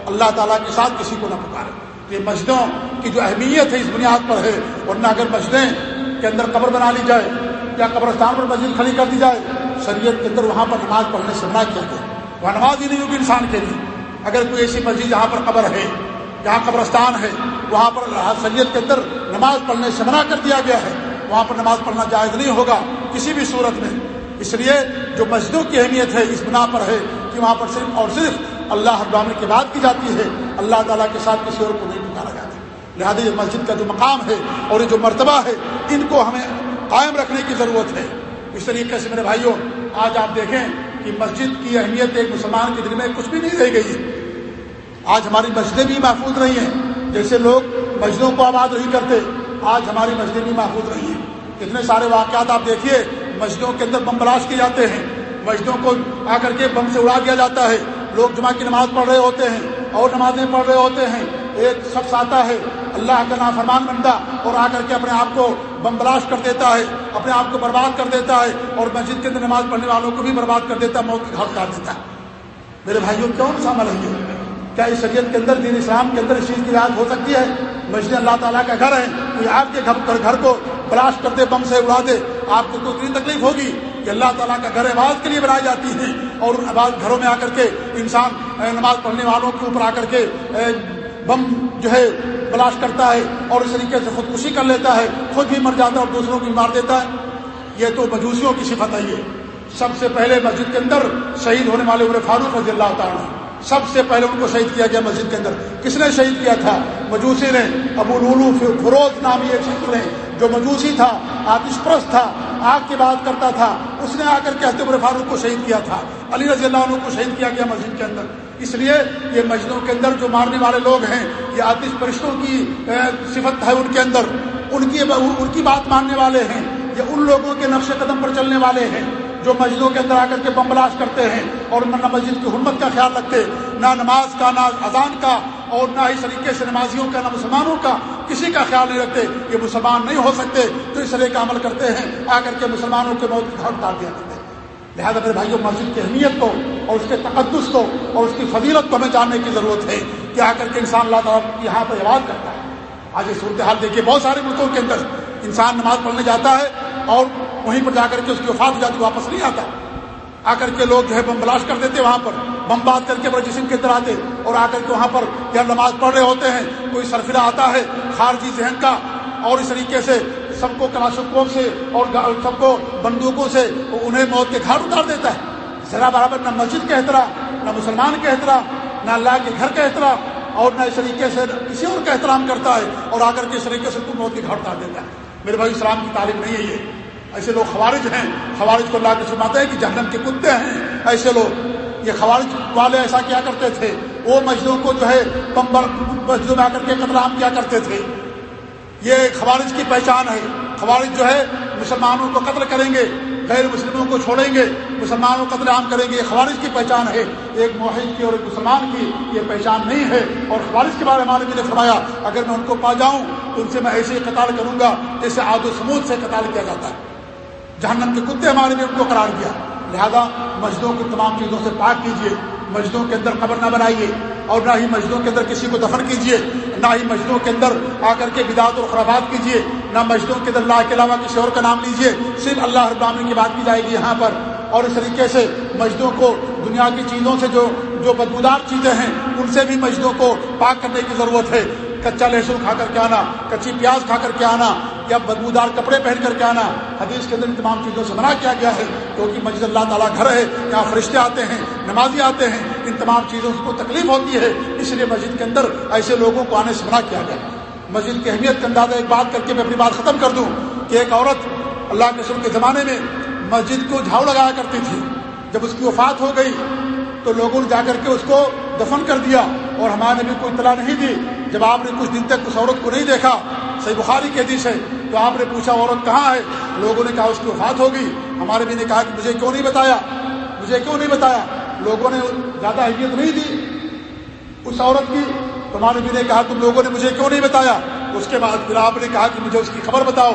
اللہ تعالیٰ کے ساتھ کسی کو نہ پکارے۔ یہ مسجدوں کی جو اہمیت ہے اس بنیاد پر ہے، ورنہ اگر مسجدیں کے اندر قبر بنا لی جائے یا قبرستان پر مسجد کھڑی کر دی جائے، شریعت کے اندر وہاں پر نماز پڑھنے سے منع کیا گیا۔ وہاں نماز ہی نہیں ہوگی انسان کے لیے۔ اگر کوئی ایسی مسجد جہاں پر قبر ہے، جہاں قبرستان ہے، وہاں پر شریعت کے اندر نماز پڑھنے سے منع کر دیا گیا ہے وہاں پر نماز پڑھنا جائز نہیں ہوگا کسی بھی صورت میں۔ اس لیے جو مسجدوں کی اہمیت ہے، اس بنا پر ہے کہ وہاں پر صرف اور صرف اللہ ابراہم کی بات کی جاتی ہے، اللہ تعالیٰ کے ساتھ کسی اور کو نہیں پکارا جاتا۔ لہٰذا یہ مسجد کا جو مقام ہے اور یہ جو مرتبہ ہے، ان کو ہمیں قائم رکھنے کی ضرورت ہے۔ اس طریقے سے میرے بھائیوں، آج آپ دیکھیں کہ مسجد کی اہمیت ایک مسلمان کے دل میں کچھ بھی نہیں رہ گئی۔ ہے آج ہماری مسجدیں بھی محفوظ رہی ہیں۔ جیسے لوگ مسجدوں کو آباد نہیں کرتے آج ہماری مسجدیں بھی محفوظ رہی ہیں۔ اتنے سارے واقعات آپ دیکھیے، مسجدوں کے اندر بم بلاش کیے جاتے ہیں۔ مسجدوں کو آ کر کے بم سے اڑا دیا جاتا ہے۔ لوگ جمعہ کی نماز پڑھ رہے ہوتے ہیں اور نمازیں پڑھ رہے ہوتے ہیں۔ ایک شخص آتا ہے، اللہ کا نام فرمان بنتا اور آ کر کے اپنے آپ کو بم بلاش کر دیتا ہے، اپنے آپ کو برباد کر دیتا ہے، اور مسجد کے اندر نماز پڑھنے والوں کو بھی برباد کر دیتا ہے، موت کے گھر کاٹ دیتا ہے۔ میرے بھائیوں، کون سا عمل ہے کیا اس شریعت کے اندر دین اسلام کے اندر اس چیز کی رعایت ہو سکتی ہے؟ مسجد اللہ تعالیٰ کا گھر ہے، کوئی آپ کے گھر کو بلاش کر دے، بم سے اڑا دے، آپ کو تو اتنی تکلیف ہوگی کہ اللہ تعالیٰ کا گھر عبادت کے لیے بنائی جاتی ہے اور ان عبادت گھروں میں آ کر کے انسان نماز پڑھنے والوں کے اوپر آ کر کے بم جو ہے بلاش کرتا ہے اور اس طریقے سے خودکشی کر لیتا ہے، خود بھی مر جاتا ہے اور دوسروں کو بھی مار دیتا ہے۔ یہ تو مجوسیوں کی صفت ہے یہ۔ سب سے پہلے مسجد کے اندر شہید ہونے والے عمر فاروق رضی اللہ تعالیٰ سب سے پہلے ان کو شہید کیا گیا مسجد کے اندر۔ کس نے شہید کیا تھا؟ مجوسی نے۔ ابو لولو فروز نامی ایک شخص نے۔ جو مجوسی تھا، آتش پرست تھا، آگ کی بات کرتا تھا، اس نے آ کر کے عمر فاروق کو شہید کیا تھا۔ علی رضی اللہ عنہ کو شہید کیا گیا مسجد کے اندر۔ اس لیے یہ مسجدوں کے اندر جو مارنے والے لوگ ہیں، یہ آتش پرشتوں کی صفت ہے ان کے اندر۔ ان کی ان کی بات ماننے والے ہیں۔ یہ ان لوگوں کے نقش قدم پر چلنے والے ہیں۔ جو مسجدوں کے اندر آ کر کے بمبلاش کرتے ہیں اور نہ مسجد کی حرمت کا خیال رکھتے، نہ نماز کا، نہ اذان کا اور نہ اس طریقے سے نمازیوں کا، نہ مسلمانوں کا کسی کا خیال نہیں رکھتے، یہ مسلمان نہیں ہو سکتے، تو اس طرح کا عمل کرتے ہیں، آ کر کے مسلمانوں کے موت گھر ڈال دیا کرتے ہیں لہٰذا میرے بھائیوں مسجد کی اہمیت کو اور اس کے تقدس کو اور اس کی فضیلت کو ہمیں جاننے کی ضرورت ہے کہ آ کر کے انسان اللہ تعالیٰ یہاں پر عباد کرتا ہے۔ آج یہ صورتحال دیکھیے، بہت سارے ملکوں کے اندر انسان نماز پڑھنے جاتا ہے اور وہیں پر جا کر کے اس کی وفات ہو جاتی واپس نہیں آتا۔ آ کر کے لوگ جو ہے بم بلاش کر دیتے وہاں پر، بم بات کر کے بڑے جسم کے اندر آتے اور آ کر کے وہاں پر یا نماز پڑھ رہے ہوتے ہیں، کوئی سرفرا آتا ہے، خارجی ذہن کا، اور اس طریقے سے سب کو کلاشکوں سے اور سب کو بندوقوں سے انہیں موت کے گھر اتار دیتا ہے۔ ذرا برابر نہ مسجد کا احترام نہ مسلمان کا احترام نہ اللہ کے گھر کا احترام اور نہ اس طریقے سے کسی اور کا احترام کرتا ہے اور آ کر کے اس طریقے سے موت کے گھر اتار دیتا ہے۔ میرے بھائی، اسلام کی تعلیم نہیں ہے یہ۔ ایسے لوگ خوارج ہیں۔ خوارج کو اللہ کے سناتے ہیں کہ جہنم کے کتے ہیں۔ ایسے لوگ، یہ خوارج والے ایسا کیا کرتے تھے؟ وہ مسجدوں کو جو ہے پمبر مسجدوں میں آ کر کے قتل عام کیا کرتے تھے۔ یہ خوارج کی پہچان ہے۔ خوارج جو ہے، مسلمانوں کو قتل کریں گے۔ غیر مسلموں کو چھوڑیں گے، مسلمانوں کو قتل عام کریں گے، یہ خوارج کی پہچان ہے۔ ایک معاہد کی اور ایک مسلمان کی یہ پہچان نہیں ہے۔ اور خوارج کے بارے میں نے فرمایا، اگر میں ان کو پا جاؤں تو ان سے میں ایسے ہی قتال کروں گا جیسے آد و سمود سے قتال کیا جاتا ہے۔ جہنم کے کتے ہمارے بھی ان کو قرار دیا۔ لہذا مسجدوں کو تمام چیزوں سے پاک کیجیے مسجدوں کے اندر قبر نہ بنائیے اور نہ ہی مسجدوں کے اندر کسی کو دفن کیجیے نہ ہی مسجدوں کے اندر آ کر کے بدعت اور خرابات کیجیے نہ مسجدوں کے اندر اللہ کے علاوہ کسی اور کا نام لیجیے صرف اللہ ابراہین کی بات کی جائے گی یہاں پر۔ اور اس طریقے سے مسجدوں کو دنیا کی چیزوں سے جو جو بدبودار چیزیں ہیں، ان سے بھی مسجدوں کو پاک کرنے کی ضرورت ہے۔ کچا لہسن کھا کر کے آنا، کچی پیاز کھا کر کے آنا یا بدبودار کپڑے پہن کر کے آنا، حدیث کے اندر ان تمام چیزوں سے منع کیا گیا ہے۔ کیونکہ مسجد اللہ تعالیٰ گھر ہے، یہاں فرشتے آتے ہیں، نمازی آتے ہیں، ان تمام چیزوں کو تکلیف ہوتی ہے۔ اس لیے مسجد کے اندر ایسے لوگوں کو آنے سے منع کیا گیا۔ مسجد کی اہمیت کا اندازہ ایک بات کر کے میں اپنی بات ختم کر دوں۔ کہ ایک عورت اللہ کے سر کے زمانے میں مسجد کو جھاڑو لگایا کرتی تھی۔ جب اس کی وفات ہو گئی، تو لوگوں نے جا کر کے اس کو دفن کر دیا اور ہمارے نبی کو اطلاع نہیں دی۔ جب آپ نے کچھ دن تک اس عورت کو نہیں دیکھا صحیح بخاری کے حدیث ہے تو آپ نے پوچھا عورت کہاں ہے؟ لوگوں نے کہا اس کی وفات ہوگی۔ ہمارے بھی نے کہا کہ مجھے کیوں نہیں بتایا؟ مجھے کیوں نہیں بتایا؟ لوگوں نے زیادہ اہمیت نہیں دی اس عورت کی۔ ہمارے بھی نے کہا تم لوگوں نے مجھے کیوں نہیں بتایا؟ اس کے بعد پھر آپ نے کہا کہ مجھے اس کی خبر بتاؤ۔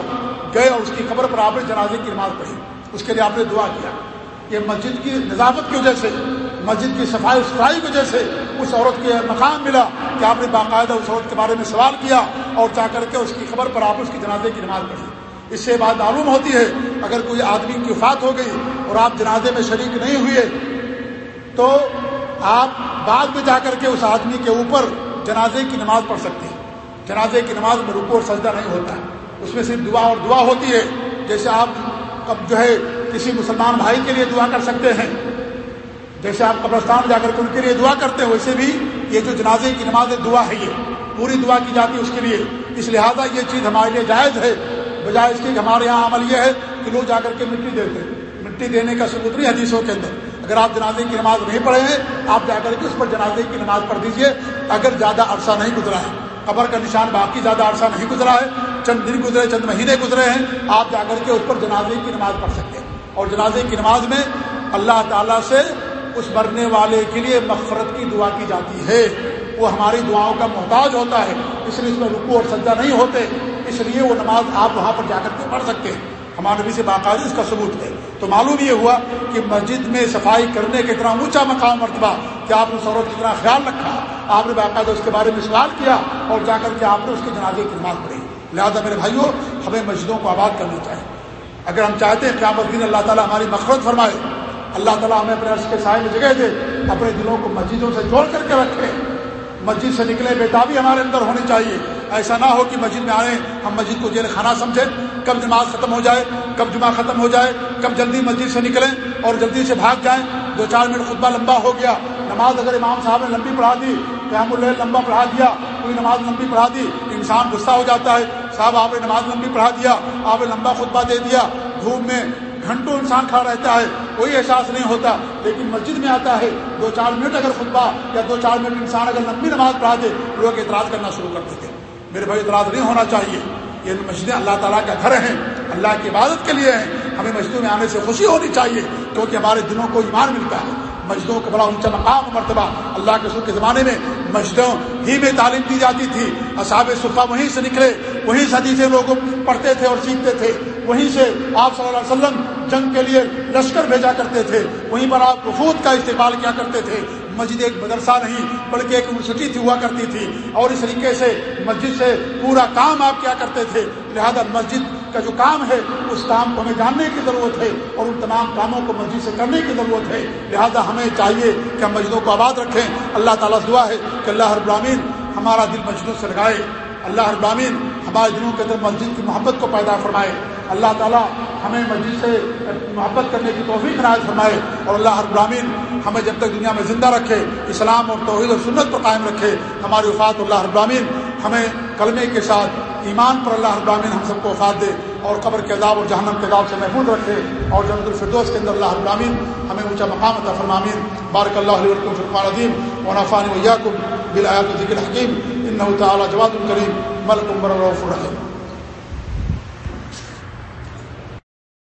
گئے اور اس کی خبر پر آپ نے جنازے کی نماز پڑھی۔ اس کے لیے آپ نے دعا کیا۔ یہ مسجد کی نظافت کی وجہ سے مسجد کی صفائی ستھرائی کی وجہ سے اس عورت کے مقام ملا کہ آپ نے باقاعدہ اس عورت کے بارے میں سوال کیا اور جا کر کے اس کی خبر پر آپ اس کی جنازے کی نماز پڑھی اس سے بات معلوم ہوتی ہے، اگر کوئی آدمی کی وفات ہو گئی اور آپ جنازے میں شریک نہیں ہوئے، تو آپ بعد میں جا کر کے اس آدمی کے اوپر جنازے کی نماز پڑھ سکتے ہیں۔ جنازے کی نماز میں رکو اور سجدہ نہیں ہوتا۔ ہے اس میں صرف دعا اور دعا ہوتی ہے، جیسے آپ اب جو ہے کسی مسلمان بھائی کے لیے دعا کر سکتے ہیں۔ جیسے آپ قبرستان جا کر کے ان کے لیے دعا کرتے ہیں، ویسے بھی یہ جو جنازے کی نماز دعا ہے، یہ پوری دعا کی جاتی ہے اس کے لیے۔ اس لہٰذا یہ چیز ہمارے لیے جائز ہے۔ بجائے اس کی کہ ہمارے یہاں عمل یہ ہے کہ لوگ جا کر کے مٹی دیتے ہیں۔ مٹی دینے کا ثبوت نہیں حدیثوں کے اندر۔ اگر آپ جنازے کی نماز نہیں پڑھے ہیں، آپ جا کر کے اس پر جنازے کی نماز پڑھ دیجیے۔ اگر زیادہ عرصہ نہیں گزرا ہے، قبر کا نشان باقی زیادہ عرصہ نہیں گزرا ہے، چند دن گزرے، چند مہینے گزرے ہیں، آپ جا کر کے اس پر جنازے کی نماز پڑھ سکتے ہیں۔ اور جنازے کی نماز میں اللہ تعالیٰ سے اس مرنے والے کے لیے مغفرت کی دعا کی جاتی ہے۔ وہ ہماری دعاؤں کا محتاج ہوتا ہے، اس لیے اس میں رکو اور سجدہ نہیں ہوتے۔ اس لیے وہ نماز آپ وہاں پر جا کر کے پڑھ سکتے ہیں۔ ہمارے نبی سے باقاعدہ اس کا ثبوت ہے۔ تو معلوم یہ ہوا کہ مسجد میں صفائی کرنے کا اتنا اونچا مقام مرتبہ کہ آپ نے سورت اتنا خیال رکھا۔ آپ نے باقاعدہ اس کے بارے میں سوال کیا اور جا کر کے آپ نے اس کے جنازے کی نماز پڑھی۔ لہٰذا میرے بھائیوں، ہمیں مسجدوں کو آباد کرنی چاہیے۔ اگر ہم چاہتے ہیں قیامت دن اللہ تعالیٰ ہماری مفرت فرمائے اللہ تعالیٰ ہمیں اپنے عرض کے سائے میں جگہ دے، اپنے دلوں کو مسجدوں سے جوڑ کر کے رکھے۔ مسجد سے نکلے بیتابی ہمارے اندر ہونی چاہیے۔ ایسا نہ ہو کہ مسجد میں آئیں ہم مسجد کو جیل خانہ سمجھیں۔ کب نماز ختم ہو جائے، کب جمعہ ختم ہو جائے، کب جلدی مسجد سے نکلیں اور جلدی سے بھاگ جائیں۔ دو چار منٹ خطبہ لمبا ہو گیا۔ نماز اگر امام صاحب نے لمبی پڑھا دی، قیام اللہ لمبا پڑھا دیا کوئی نماز لمبی پڑھا دی، انسان غصہ ہو جاتا ہے۔ صاحب، آپ نے نماز لمبی پڑھا دیا، آپ نے لمبا خطبہ دے دیا۔ دھوپ میں گھنٹوں انسان کھڑا رہتا ہے، کوئی احساس نہیں ہوتا۔ لیکن مسجد میں آتا ہے، دو چار منٹ اگر خطبہ یا دو چار منٹ انسان اگر لمبی نماز پڑھا دے، لوگ اعتراض کرنا شروع کر دیتے میرے بھائی، اعتراض نہیں ہونا چاہیے۔ یہ مسجدیں اللہ تعالیٰ کا گھر ہیں، اللہ کی عبادت کے لیے ہیں۔ ہمیں مسجدوں میں آنے سے خوشی ہونی چاہیے، کیونکہ ہمارے دلوں کو ایمان ملتا ہے۔ مسجدوں کا بڑا اونچا مقام مرتبہ اللہ کے سر کے زمانے میں مسجدوں ہی میں تعلیم دی جاتی تھی۔ اصحاب صفحہ وہیں سے نکلے، وہیں سے حدیثیں لوگ پڑھتے تھے اور سیکھتے تھے۔ وہیں سے آپ صلی اللہ علیہ وسلم جنگ کے لیے لشکر بھیجا کرتے تھے۔ وہیں پر آپ وفود کا استعمال کیا کرتے تھے۔ مسجد ایک مدرسہ نہیں، بلکہ ایک یونیورسٹی تھی، ہوا کرتی تھی۔ اور اس طریقے سے مسجد سے پورا کام آپ کیا کرتے تھے۔ لہذا مسجد کا جو کام ہے، اس کام کو ہمیں جاننے کی ضرورت ہے اور ان تمام کاموں کو مسجد سے کرنے کی ضرورت ہے۔ لہذا ہمیں چاہیے کہ ہم مسجدوں کو آباد رکھیں۔ اللہ تعالیٰ دعا ہے کہ اللہ ہر ہمارا دل مسجدوں سے لگائے۔ اللہ ہر ہمارے دلوں کے اندر مسجد کی محبت کو پیدا فرمائے۔ اللہ تعالیٰ ہمیں مسجد سے محبت کرنے کی توفیق عنایت فرمائے اور اللہ ہر برامین ہمیں جب تک دنیا میں زندہ رکھے، اسلام اور توحید اور سنت پر قائم رکھے، ہماری وفات اللہ ہر برامین ہمیں کلمے کے ساتھ ایمان پر اللہ ابراہین ہم سب کو وفات دے اور قبر کے عذاب اور جہنم کے عذاب سے محفوظ رکھے اور جنت الفردوس کے اندر اللہ ابراہین ہمیں اونچا مقام عطا فرمامین بارک اللہ علیہ فرقان عظیم و نفان ویاکم بالآیات ذکر حکیم ان تعالیٰ جواد الکریم ملک عمر الرف الرحیم